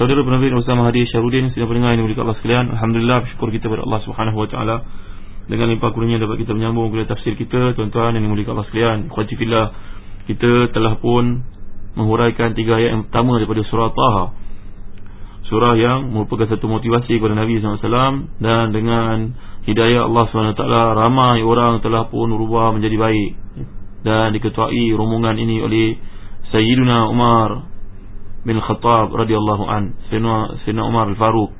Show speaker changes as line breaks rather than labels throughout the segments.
Saudara penerbit bersama Hadir Syarudin Sedang pendengar ini Mulia Allah sekalian Alhamdulillah bersyukur kita kepada Allah Subhanahu Wa Taala. Dengan limpah kurnia dapat kita menyambung Kuliah tafsir kita Tuan-tuan yang mulia Allah sekalian. Khawatifillah Kita telah pun Menghuraikan tiga ayat yang pertama Daripada surah Taha. Surah yang merupakan satu motivasi kepada Nabi SAW Dan dengan hidayah Allah SWT Ramai orang telah pun berubah menjadi baik. Dan diketuai rombongan ini oleh Sayyiduna Umar bin Khattab radhiyallahu an Sayyidina Umar Al-Faruq.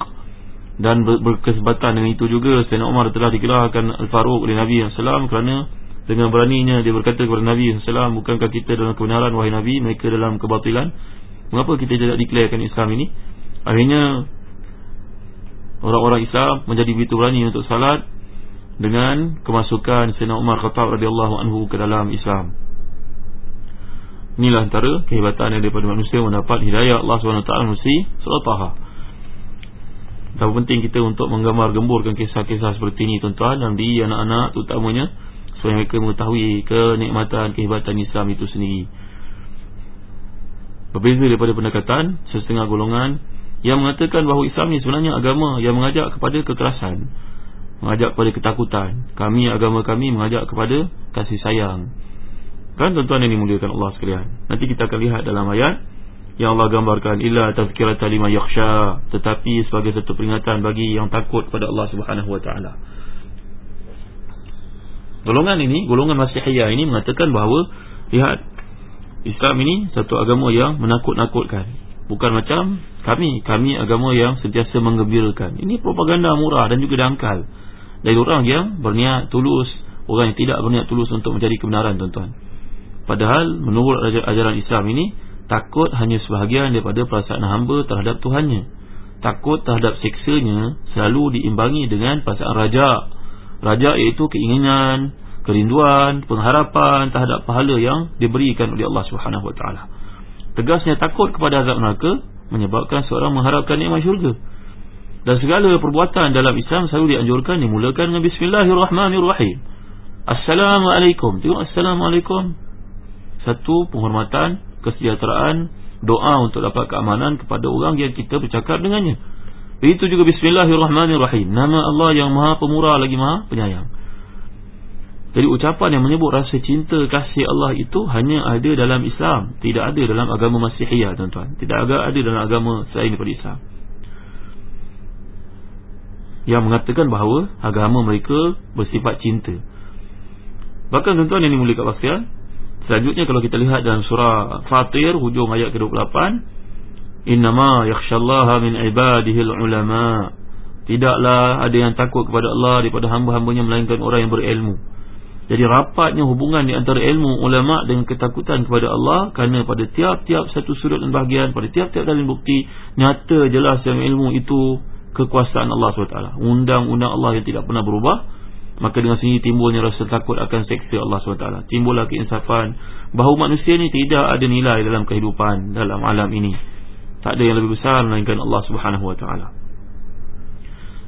Dan berkesempatan dengan itu juga Sayyidina Umar telah digelarkan Al-Faruq oleh Nabi SAW kerana dengan beraninya dia berkata kepada Nabi SAW bukankah kita dalam kebenaran wahai Nabi mereka dalam kebatilan? Mengapa kita tidak diklairkan Islam ini? Akhirnya orang-orang Islam menjadi begitu berani untuk salat dengan kemasukan Sayyidina Umar Khattab radhiyallahu anhu ke dalam Islam Inilah antara kehebatan yang daripada manusia mendapat hidayah Allah SWT mesti surah Taha. Tapi penting kita untuk menggambar gemburkan kisah-kisah seperti ini tuan-tuan dan di anak-anak terutamanya supaya mereka mengetahui kenikmatan kehebatan Islam itu sendiri. Berbeza daripada pendekatan setengah golongan yang mengatakan bahawa Islam ini sebenarnya agama yang mengajak kepada kekerasan, mengajak kepada ketakutan. Kami agama kami mengajak kepada kasih sayang. Kan tuan-tuan yang dimuliakan Allah sekalian. Nanti kita akan lihat dalam ayat Yang Allah gambarkan Illa tazkirata lima yaksha Tetapi sebagai satu peringatan bagi yang takut kepada Allah subhanahu wa ta'ala. Golongan ini Golongan Masihiyah ini mengatakan bahawa Lihat Islam ini satu agama yang menakut-nakutkan. Bukan macam kami Kami agama yang sentiasa menggembirakan. Ini propaganda murah dan juga dangkal Dari orang yang berniat tulus Orang yang tidak berniat tulus untuk mencari kebenaran tuan-tuan Padahal menurut ajaran Islam ini Takut hanya sebahagian daripada perasaan hamba terhadap Tuhannya. Takut terhadap seksanya selalu diimbangi dengan perasaan raja. Raja iaitu keinginan, kerinduan, pengharapan terhadap pahala yang diberikan oleh Allah SWT Tegasnya takut kepada azab neraka Menyebabkan seorang mengharapkan nikmat syurga. Dan segala perbuatan dalam Islam selalu dianjurkan dimulakan dengan Bismillahirrahmanirrahim. Assalamualaikum. Tengok Assalamualaikum satu penghormatan, kesejahteraan, doa untuk dapat keamanan kepada orang yang kita bercakap dengannya. Begitu juga bismillahirrahmanirrahim. Nama Allah yang Maha Pemurah lagi Maha Penyayang. Jadi ucapan yang menyebut rasa cinta kasih Allah itu hanya ada dalam Islam, tidak ada dalam agama Masihiyah tuan-tuan. Tidak ada dalam agama selain daripada Islam. Yang mengatakan bahawa agama mereka bersifat cinta. Bahkan tuan-tuan yang dimuliakan Allah Selanjutnya kalau kita lihat dalam surah Fatir hujung ayat ke-28 Innama yakhshallaha min ibadihil ulama. Tidaklah ada yang takut kepada Allah daripada hamba-hambanya melainkan orang yang berilmu. Jadi rapatnya hubungan di antara ilmu ulama dengan ketakutan kepada Allah Kerana pada tiap-tiap satu sudut dan bahagian Pada tiap-tiap dalil bukti Nyata jelas yang ilmu itu kekuasaan Allah SWT. Undang-undang Allah yang tidak pernah berubah Maka dengan sini timbulnya rasa takut akan seksa Allah SWT. Timbullah keinsafan. Bahawa manusia ini tidak ada nilai dalam kehidupan Dalam alam ini. Tak ada yang lebih besar melainkan Allah SWT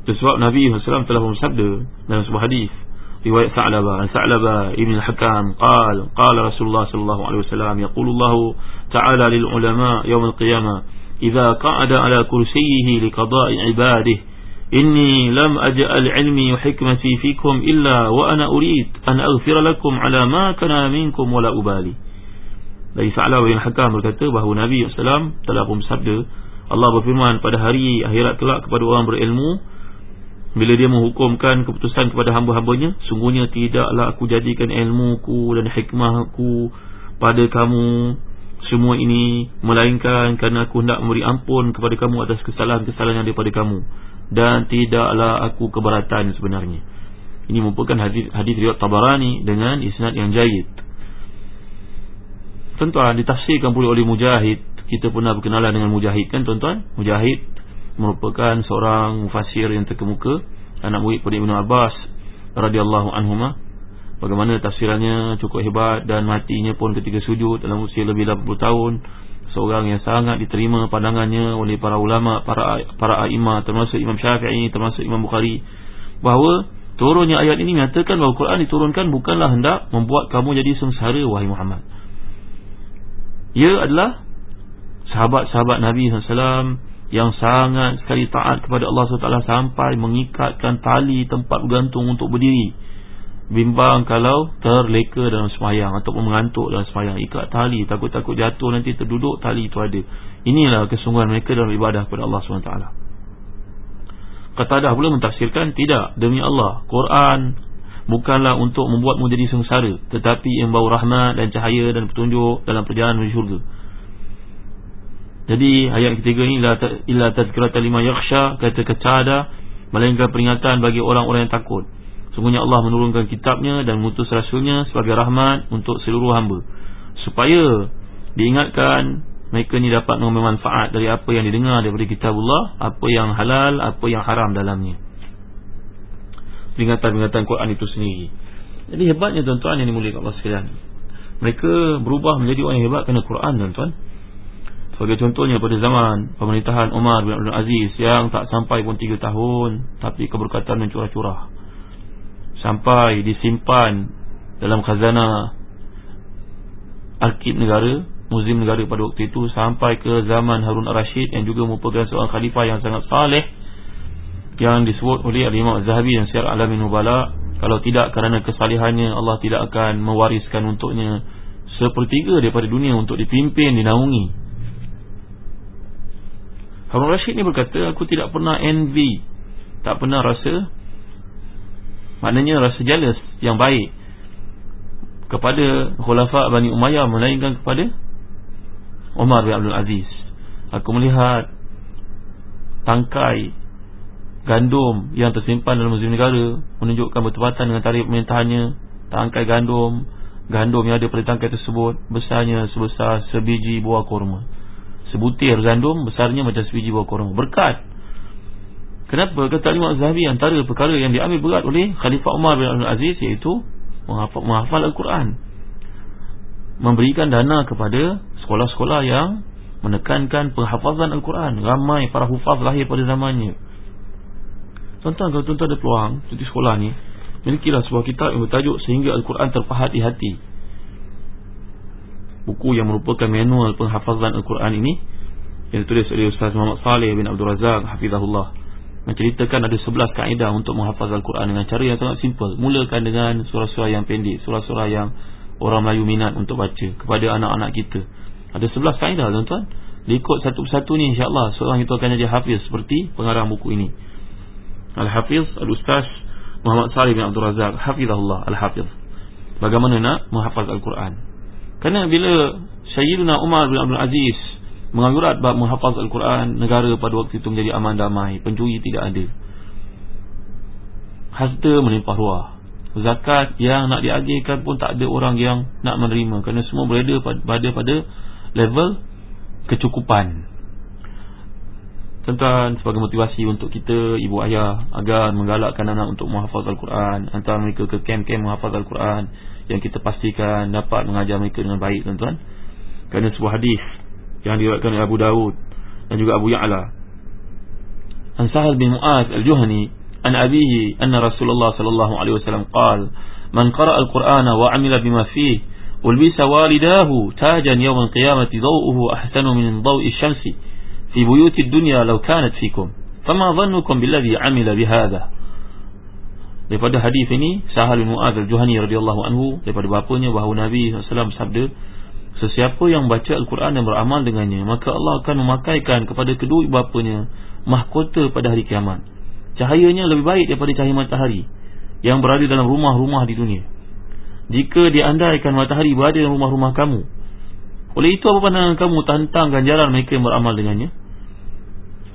Sebab Nabi SAW telah bersabda Dalam sebuah hadis Riwayat Sa'labah Sa'labah Ibn Al-Hakam Qal Qal Rasulullah SAW Yaqulullahu Ta'ala lil ulama Yawm al-qiyamah Iza qa'ada ala kursiyihi Liqada'i إني لم أجعل علمي وحكمتي فيكم إلا وأنا urid, an أغفر ala على ما كان منكم ولا ubali. Dari Sa'la bin Hakam berkata bahawa Nabi SAW telah pun bersabda Allah berfirman pada hari akhirat kelak kepada orang berilmu bila dia menghukumkan keputusan kepada hamba-hambanya sungguhnya tidaklah aku jadikan ilmuku dan hikmahku pada kamu semua ini melainkan kerana aku hendak memberi ampun kepada kamu atas kesalahan-kesalahan yang daripada kamu dan tidaklah aku keberatan sebenarnya. Ini merupakan hadis hadis riwayat Tabarani dengan isnad yang jayid tuan-tuan ditafsirkan pula oleh Mujahid. Kita pernah berkenalan dengan Mujahid kan tuan-tuan? Mujahid merupakan seorang mufassir yang terkemuka anak murid pada Ibn Abbas radhiyallahu anhuma bagaimana tafsirannya cukup hebat dan matinya pun ketika sujud dalam usia lebih 80 tahun seorang yang sangat diterima pandangannya oleh para ulama para para a'immah termasuk Imam Syafi'i termasuk Imam Bukhari bahawa turunnya ayat ini menyatakan bahawa Quran diturunkan bukanlah hendak membuat kamu jadi sengsara wahai Muhammad. Ia adalah sahabat-sahabat Nabi SAW yang sangat sekali taat kepada Allah SWT sampai mengikatkan tali tempat bergantung untuk berdiri bimbang kalau terleka dalam semayang ataupun mengantuk dalam semayang. Ikat tali takut-takut jatuh nanti terduduk tali itu ada. Inilah kesungguhan mereka dalam ibadah kepada Allah SWT Qatadah pula mentafsirkan tidak demi Allah Quran bukanlah untuk membuatmu jadi sengsara tetapi yang bau rahmat dan cahaya dan petunjuk dalam perjalanan menuju syurga. Jadi ayat ketiga ini illa tadhkiratan lima yakhsha kata kecada melainkan peringatan bagi orang-orang yang takut. Sungguhnya Allah menurunkan kitabnya dan mengutus rasulnya sebagai rahmat untuk seluruh hamba supaya diingatkan mereka ni dapat mengambil manfaat dari apa yang didengar daripada kitab Allah, apa yang halal, apa yang haram dalamnya. Peringatan-peringatan Quran itu sendiri. Jadi hebatnya tuan-tuan yang dimuliakan Allah sekalian. Mereka berubah menjadi orang yang hebat kerana Quran tuan-tuan. Sebagai contohnya pada zaman pemerintahan Umar bin Abdul Aziz yang tak sampai pun 3 tahun tapi keberkatan mencurah-curah. Sampai disimpan dalam khazanah arkib negara, muzium negara pada waktu itu sampai ke zaman Harun al-Rashid yang juga merupakan seorang khalifah yang sangat saleh yang disebut oleh Al-Imam Az-Zahabi dan Syiar Alamin Nubala kalau tidak kerana kesalihannya Allah tidak akan mewariskan untuknya sepertiga daripada dunia untuk dipimpin, dinaungi. Harun Rashid ni berkata Aku tidak pernah envy Tak pernah rasa Maknanya rasa jealous Yang baik Kepada Khulafa Bani Umayyah Melainkan kepada Umar bin Abdul Aziz. Aku melihat Tangkai Gandum yang tersimpan dalam muzium negara Menunjukkan bertepatan dengan tarikh pemerintahannya. Tangkai gandum Gandum yang ada pada tangkai tersebut Besarnya sebesar sebiji buah kurma. Sebutir gandum besarnya macam sebiji buah kurma. Berkat Kenapa? Kata Imam Zahabi Antara perkara yang diambil berat oleh Khalifah Umar bin Abdul Aziz Iaitu menghafal, menghafal Al-Quran. Memberikan dana kepada Sekolah-sekolah yang Menekankan penghafazan Al-Quran. Ramai para hufaz lahir pada zamannya. Tuan-tuan kalau tuan-tuan ada peluang Di sekolah ni? Milikilah sebuah kitab yang bertajuk Sehingga Al-Quran terpahat di hati. Buku yang merupakan manual penghafazan Al-Quran ini yang ditulis oleh Ustaz Muhammad Saleh bin Abdul Razak hafizahullah menceritakan ada 11 kaedah untuk menghafaz Al-Quran dengan cara yang sangat simple. Mulakan dengan surah-surah yang pendek surah-surah yang orang Melayu minat untuk baca kepada anak-anak kita. Ada 11 kaedah tuan-tuan. Diikut satu persatu ni insyaAllah seorang itu akan jadi hafiz seperti pengarang buku ini. Al-Hafiz Al-Ustaz Muhammad Saleh bin Abdul Razak hafizahullah Al-Hafiz. Bagaimana nak menghafaz Al-Quran? Kerana bila Sayyidina Umar bin Abdul Aziz menganjurat bab menghafaz Al-Quran, negara pada waktu itu menjadi aman damai, pencuri tidak ada. Harta melimpah ruah. Zakat yang nak diagihkan pun tak ada orang yang nak menerima kerana semua berada pada pada level kecukupan. Tuan-tuan sebagai motivasi untuk kita ibu ayah agar menggalakkan anak untuk menghafaz Al-Quran, hantar mereka ke kem-kem menghafaz Al-Quran yang kita pastikan dapat mengajar mereka dengan baik tuan-tuan kerana sebuah hadis yang diriwayatkan oleh Abu Dawud dan juga Abu Ya'la an Sahal bin Mu'az al-Juhani an abihi anna Rasulullah sallallahu alaihi wasallam qala man qara'a al-Qur'ana wa 'amila bima fihi ulbisa walidahu tajan yawm al-qiyamati daw'uhu ahsanu min daw'i asy-syamsi fi buyuti ad-dunya law kanat fikum fama dhannukum billadhi 'amila bihadha Daripada hadis ini Sahal bin Mu'adz al-Juhani radhiyallahu anhu daripada bapanya bahawa Nabi SAW sabda Sesiapa yang baca Al-Quran dan beramal dengannya Maka Allah akan memakaikan kepada kedua bapanya Mahkota pada hari kiamat. Cahayanya lebih baik daripada cahaya matahari Yang berada dalam rumah-rumah di dunia. Jika diandaikan matahari berada dalam rumah-rumah kamu Oleh itu apa pandangan kamu tentang ganjaran mereka yang beramal dengannya?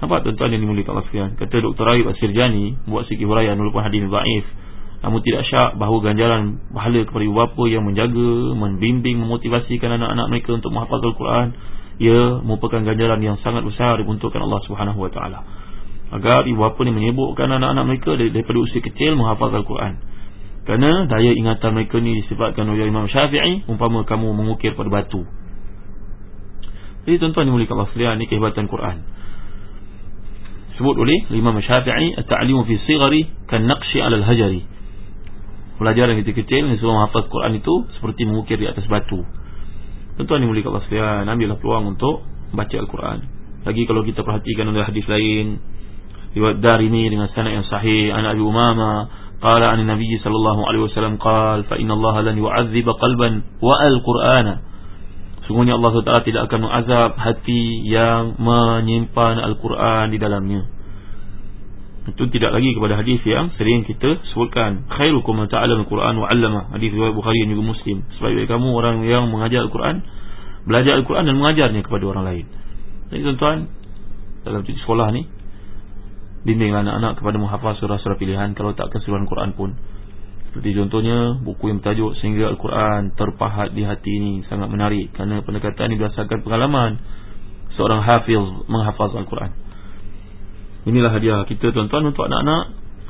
Nampak tuan-tuan yang dimulikkan Kata Dr. Raib Asirjani Buat sikit huraian walaupun hadis Ba'if Namun tidak syak bahawa ganjaran pahala kepada ibu bapa yang menjaga, membimbing, memotivasikan anak-anak mereka untuk menghafal Al-Quran Ia merupakan ganjaran yang sangat besar dibentukkan Allah Subhanahu SWT Agar ibu bapa ini menyebutkan anak-anak mereka daripada usia kecil menghafal Al-Quran. Kerana daya ingatan mereka ini disebabkan oleh Imam Syafi'i Umpama kamu mengukir pada batu. Jadi tuan-tuan dimulikkan Allah sekalian ini kehebatan Quran. Sebut oleh Imam Syafi'i At-ta'limu fi sigari kan naqshi alal hajari pelajaran kecil-kecil ni semua menghafaz Quran itu seperti mengukir di atas batu. Tentu ini mulia Allah sekalian, ambillah peluang untuk baca Al-Quran. Lagi kalau kita perhatikan ada hadis lain riwayat ini dengan sanad yang sahih an Abi Umama qala an Nabi sallallahu alaihi wasallam qala fa inna Allah lan yu'adzib qalban wa al-Qur'ana. Sungguhnya Allah Taala tidak akan mengazab hati yang menyimpan Al-Quran di dalamnya. Itu tidak lagi kepada hadis yang sering kita sebutkan. Khairukum ta'allama al-Quran wa 'allama hadis riwayat Bukhari dan juga Muslim. Sebaik kamu orang yang mengajar Al-Quran belajar Al-Quran dan mengajarnya kepada orang lain. Jadi tuan-tuan dalam cuti sekolah ni bimbinglah anak-anak kepada menghafal surah-surah pilihan kalau tak keseluruhan Quran pun. Seperti contohnya buku yang bertajuk sehingga Al-Quran terpahat di hati ini sangat menarik kerana pendekatan ini berdasarkan pengalaman seorang hafiz menghafaz Al-Quran Inilah hadiah kita tuan-tuan untuk anak-anak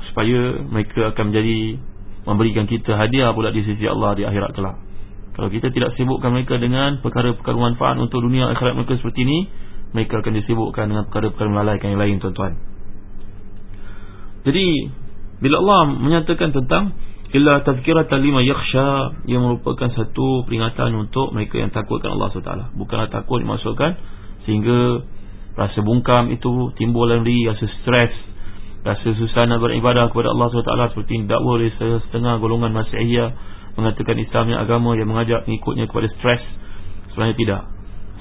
supaya mereka akan menjadi memberikan kita hadiah pula di sisi Allah di akhirat kelak. Kalau kita tidak sibukkan mereka dengan perkara-perkara manfaat untuk dunia akhirat mereka seperti ini, mereka akan disibukkan dengan perkara-perkara melalaikan yang lain tuan-tuan. Jadi bila Allah menyatakan tentang illa tazkiratan lima yakhsha yang merupakan satu peringatan untuk mereka yang takutkan Allah SWT bukanlah takut dimaksudkan sehingga Rasa bungkam itu timbul dalam diri Rasa stres Rasa susah nak beribadah kepada Allah SWT Seperti dakwa oleh setengah golongan Masihiyah Mengatakan Islam yang agama yang mengajak pengikutnya kepada stres. Sebenarnya tidak.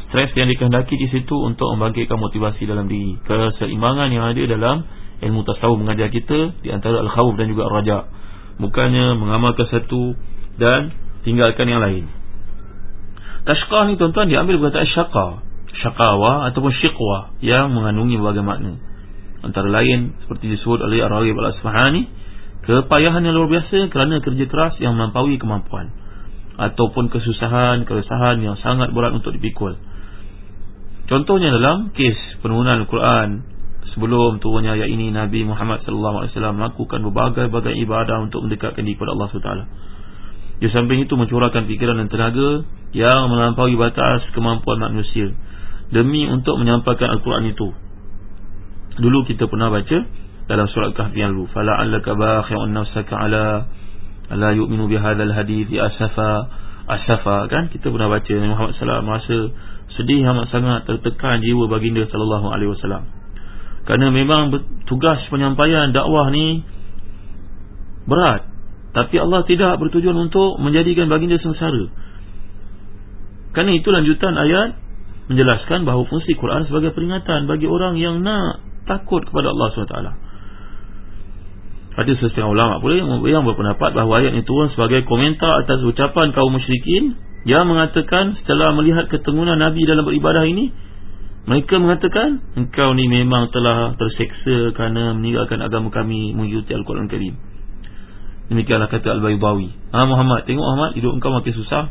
Stres yang dikehendaki di situ untuk membangkitkan motivasi dalam diri. Keseimbangan yang ada dalam ilmu tasawuf mengajar kita Di antara Al-Khawf dan juga Al-Raja Bukannya mengamalkan satu dan tinggalkan yang lain. Tashqah ni tuan-tuan diambil perkataan syaqah syakawa ataupun syiqwa yang mengandungi berbagai makna. Antara lain seperti disebut oleh Ar-Rawib Al-Asfahani, kepayahan yang luar biasa kerana kerja keras yang melampaui kemampuan ataupun kesusahan, keresahan yang sangat berat untuk dipikul. Contohnya dalam kes penurunan Al-Quran sebelum turunnya ayat ini Nabi Muhammad sallallahu alaihi wasallam melakukan berbagai-bagai ibadah untuk mendekatkan diri kepada Allah Subhanahu Di samping itu mencurahkan fikiran dan tenaga yang melampaui batas kemampuan manusia demi untuk menyampaikan Al-Quran itu. Dulu kita pernah baca dalam surat Kahfi yang lalu, fala allaka bakhi'un nafsaka ala la yu'minu bihadzal hadits asafa asafa kan kita pernah baca Nabi Muhammad sallallahu alaihi wasallam rasa sedih amat sangat tertekan jiwa baginda sallallahu alaihi wasallam. Kerana memang tugas penyampaian dakwah ni berat. Tapi Allah tidak bertujuan untuk menjadikan baginda sengsara. Kerana itu lanjutan ayat menjelaskan bahawa fungsi Quran sebagai peringatan bagi orang yang nak takut kepada Allah SWT. Ada sesetengah ulama pula yang, berpendapat bahawa ayat ini turun sebagai komentar atas ucapan kaum musyrikin yang mengatakan setelah melihat ketemuan Nabi dalam beribadah ini mereka mengatakan engkau ni memang telah terseksa kerana meninggalkan agama kami mengikuti Al-Quran Karim. Demikianlah kata Al-Baydawi. Ah Muhammad, tengok Muhammad hidup engkau makin susah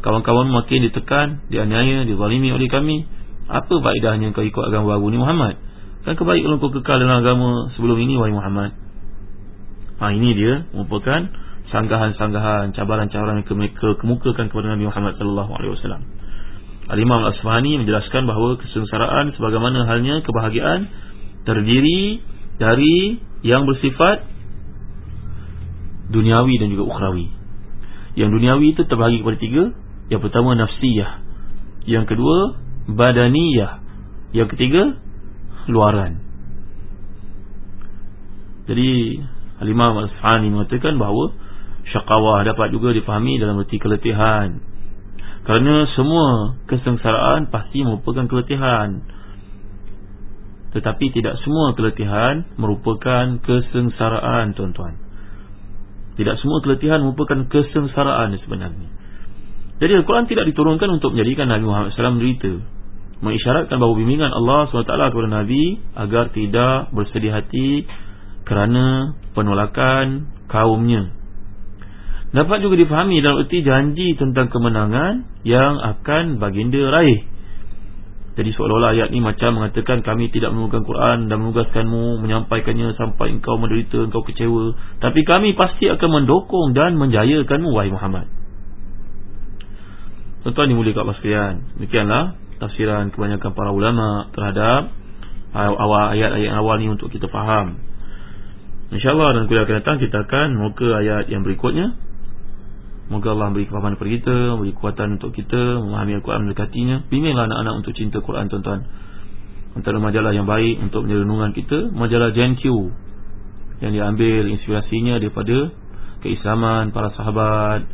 kawan-kawan makin ditekan, dianiaya, dizalimi oleh kami. Apa faedahnya kau ikut agama baru ni Muhammad? Kan kebaik kalau kau kekal dalam agama sebelum ini wahai Muhammad. Ha ini dia merupakan sanggahan-sanggahan, cabaran-cabaran yang mereka kemukakan kepada Nabi Muhammad sallallahu alaihi wasallam. Al-Imam Al-Asfahani menjelaskan bahawa kesengsaraan sebagaimana halnya kebahagiaan terdiri dari yang bersifat duniawi dan juga ukhrawi. Yang duniawi itu terbahagi kepada tiga yang pertama nafsiyah. Yang kedua badaniyah. Yang ketiga luaran. Jadi Al-Imam Al-Sahani mengatakan bahawa Syakawah dapat juga difahami dalam erti keletihan. Kerana semua kesengsaraan pasti merupakan keletihan. Tetapi tidak semua keletihan merupakan kesengsaraan tuan-tuan. Tidak semua keletihan merupakan kesengsaraan sebenarnya Jadi Al-Quran tidak diturunkan untuk menjadikan Nabi Muhammad SAW menderita Mengisyaratkan bahawa bimbingan Allah SWT kepada Nabi Agar tidak bersedih hati Kerana penolakan kaumnya Dapat juga difahami dalam erti janji tentang kemenangan yang akan baginda raih. Jadi seolah-olah ayat ini macam mengatakan kami tidak menemukan Quran dan menugaskanmu menyampaikannya sampai engkau menderita, engkau kecewa. Tapi kami pasti akan mendukung dan menjayakanmu, wahai Muhammad. Tuan-tuan dimulikkan Allah sekalian. Demikianlah tafsiran kebanyakan para ulama terhadap awal ayat-ayat awal ini untuk kita faham. InsyaAllah dan kuliah akan datang kita akan muka ayat yang berikutnya Moga Allah beri kefahaman kepada kita Beri kekuatan untuk kita Memahami Al-Quran mendekatinya Bimbinglah anak-anak untuk cinta Quran tuan-tuan Antara majalah yang baik Untuk menyerenungan kita Majalah GenQ Yang diambil inspirasinya daripada Keislaman para sahabat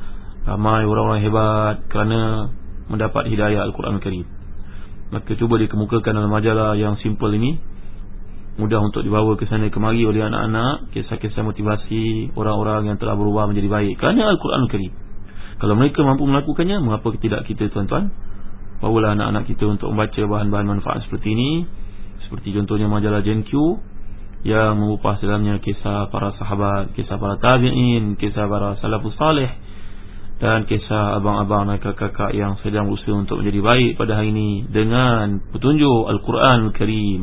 Ramai orang-orang hebat Kerana mendapat hidayah Al-Quran Al-Karim Maka cuba dikemukakan dalam majalah yang simple ini. Mudah untuk dibawa ke sana kemari oleh anak-anak Kisah-kisah motivasi Orang-orang yang telah berubah menjadi baik Kerana Al-Quran Al-Karim kalau mereka mampu melakukannya Mengapa tidak kita tuan-tuan? Bawalah anak-anak kita untuk membaca bahan-bahan manfaat seperti ini. Seperti contohnya majalah GenQ Yang mengupas dalamnya kisah para sahabat Kisah para tabi'in Kisah para salafus salih dan kisah abang-abang dan kakak-kakak yang sedang berusaha untuk menjadi baik pada hari ini dengan petunjuk Al-Quran Al-Karim.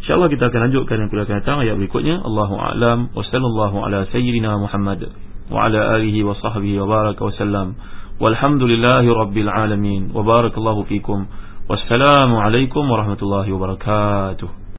InsyaAllah kita akan lanjutkan yang akan datang ayat berikutnya. Allahu a'lam wa sallallahu ala sayyidina Muhammad wa ala alihi wa sahbihi wa baraka wa sallam. Walhamdulillahi rabbil alamin wa barakallahu fikum. Wassalamualaikum warahmatullahi wabarakatuh.